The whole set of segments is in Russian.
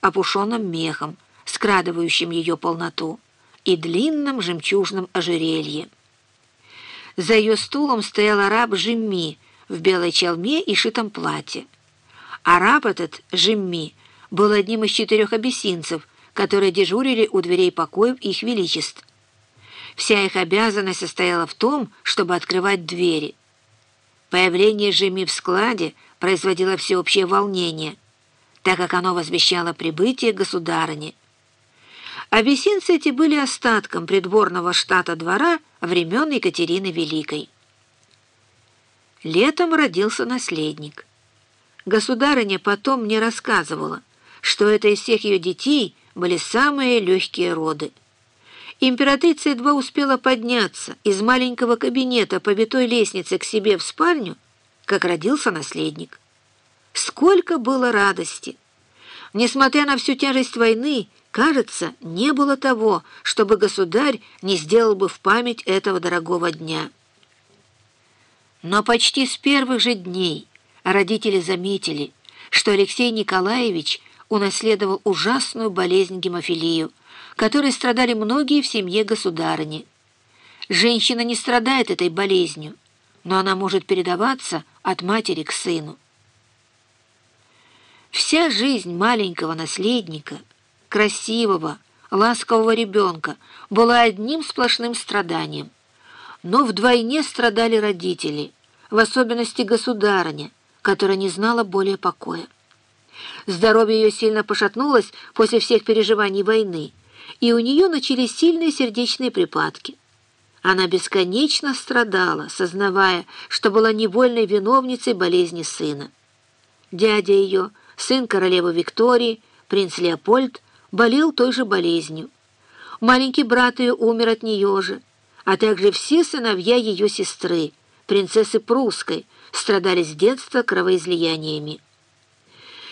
опушенным мехом, скрадывающим ее полноту, и длинном жемчужном ожерелье. За ее стулом стоял араб Жимми в белой челме и шитом платье. Араб этот, Жимми, был одним из четырех абиссинцев, которые дежурили у дверей покоев их величеств. Вся их обязанность состояла в том, чтобы открывать двери. Появление Жими в складе производило всеобщее волнение, так как оно возвещало прибытие государыни. Абиссинцы эти были остатком придворного штата двора времен Екатерины Великой. Летом родился наследник. Государыня потом мне рассказывала, что это из всех ее детей были самые легкие роды. Императрица едва успела подняться из маленького кабинета по витой лестнице к себе в спальню, как родился наследник. Сколько было радости! Несмотря на всю тяжесть войны, кажется, не было того, чтобы государь не сделал бы в память этого дорогого дня. Но почти с первых же дней родители заметили, что Алексей Николаевич унаследовал ужасную болезнь гемофилию, которой страдали многие в семье государыни. Женщина не страдает этой болезнью, но она может передаваться от матери к сыну. Вся жизнь маленького наследника, красивого, ласкового ребенка была одним сплошным страданием. Но вдвойне страдали родители, в особенности государыня, которая не знала более покоя. Здоровье ее сильно пошатнулось после всех переживаний войны, и у нее начались сильные сердечные припадки. Она бесконечно страдала, сознавая, что была невольной виновницей болезни сына. Дядя ее, сын королевы Виктории, принц Леопольд, болел той же болезнью. Маленький брат ее умер от нее же, а также все сыновья ее сестры, принцессы Прусской, страдали с детства кровоизлияниями.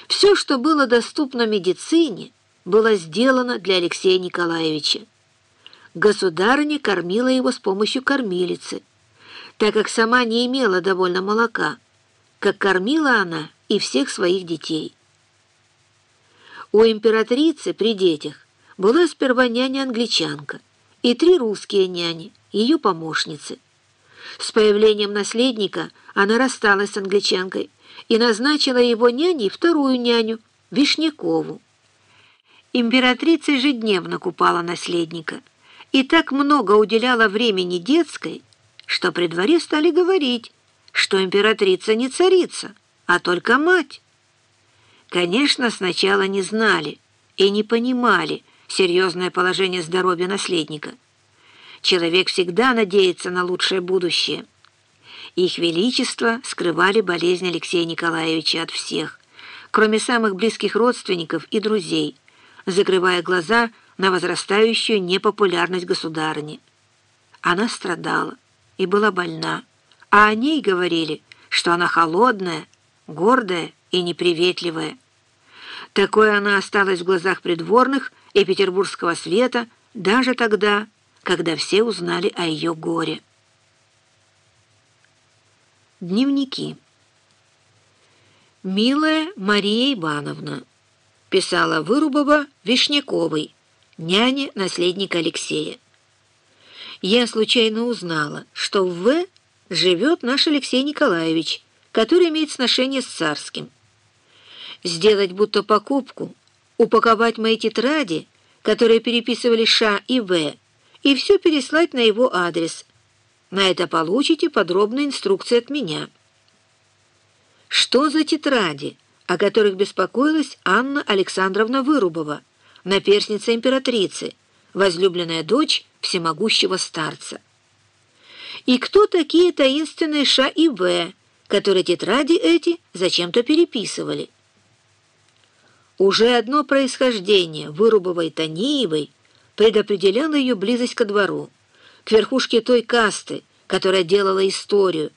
Все, что было доступно медицине, было сделано для Алексея Николаевича. Государыня кормила его с помощью кормилицы, так как сама не имела довольно молока, как кормила она и всех своих детей. У императрицы при детях была сперва няня-англичанка и три русские няни, ее помощницы. С появлением наследника она рассталась с англичанкой и назначила его няней вторую няню, Вишнякову. Императрица ежедневно купала наследника и так много уделяла времени детской, что при дворе стали говорить, что императрица не царица, а только мать. Конечно, сначала не знали и не понимали серьезное положение здоровья наследника. Человек всегда надеется на лучшее будущее. Их Величество скрывали болезнь Алексея Николаевича от всех, кроме самых близких родственников и друзей – закрывая глаза на возрастающую непопулярность государыни. Она страдала и была больна, а о ней говорили, что она холодная, гордая и неприветливая. Такое она осталась в глазах придворных и петербургского света даже тогда, когда все узнали о ее горе. Дневники. «Милая Мария Ивановна, писала Вырубова Вишняковой, няне наследника Алексея. Я случайно узнала, что в В живет наш Алексей Николаевич, который имеет сношение с царским. Сделать будто покупку, упаковать мои тетради, которые переписывали Ш и В, и все переслать на его адрес. На это получите подробные инструкции от меня. Что за тетради? о которых беспокоилась Анна Александровна Вырубова, наперсница императрицы, возлюбленная дочь всемогущего старца. И кто такие таинственные Ша и В, которые тетради эти зачем-то переписывали? Уже одно происхождение Вырубовой Таниевой предопределяло ее близость ко двору, к верхушке той касты, которая делала историю,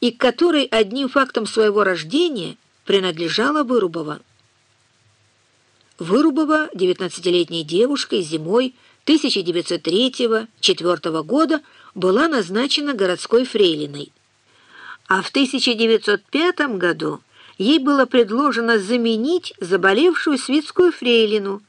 и к которой одним фактом своего рождения – принадлежала Вырубова. Вырубова, 19-летней девушкой, зимой 1903-1904 года была назначена городской фрейлиной. А в 1905 году ей было предложено заменить заболевшую светскую фрейлину,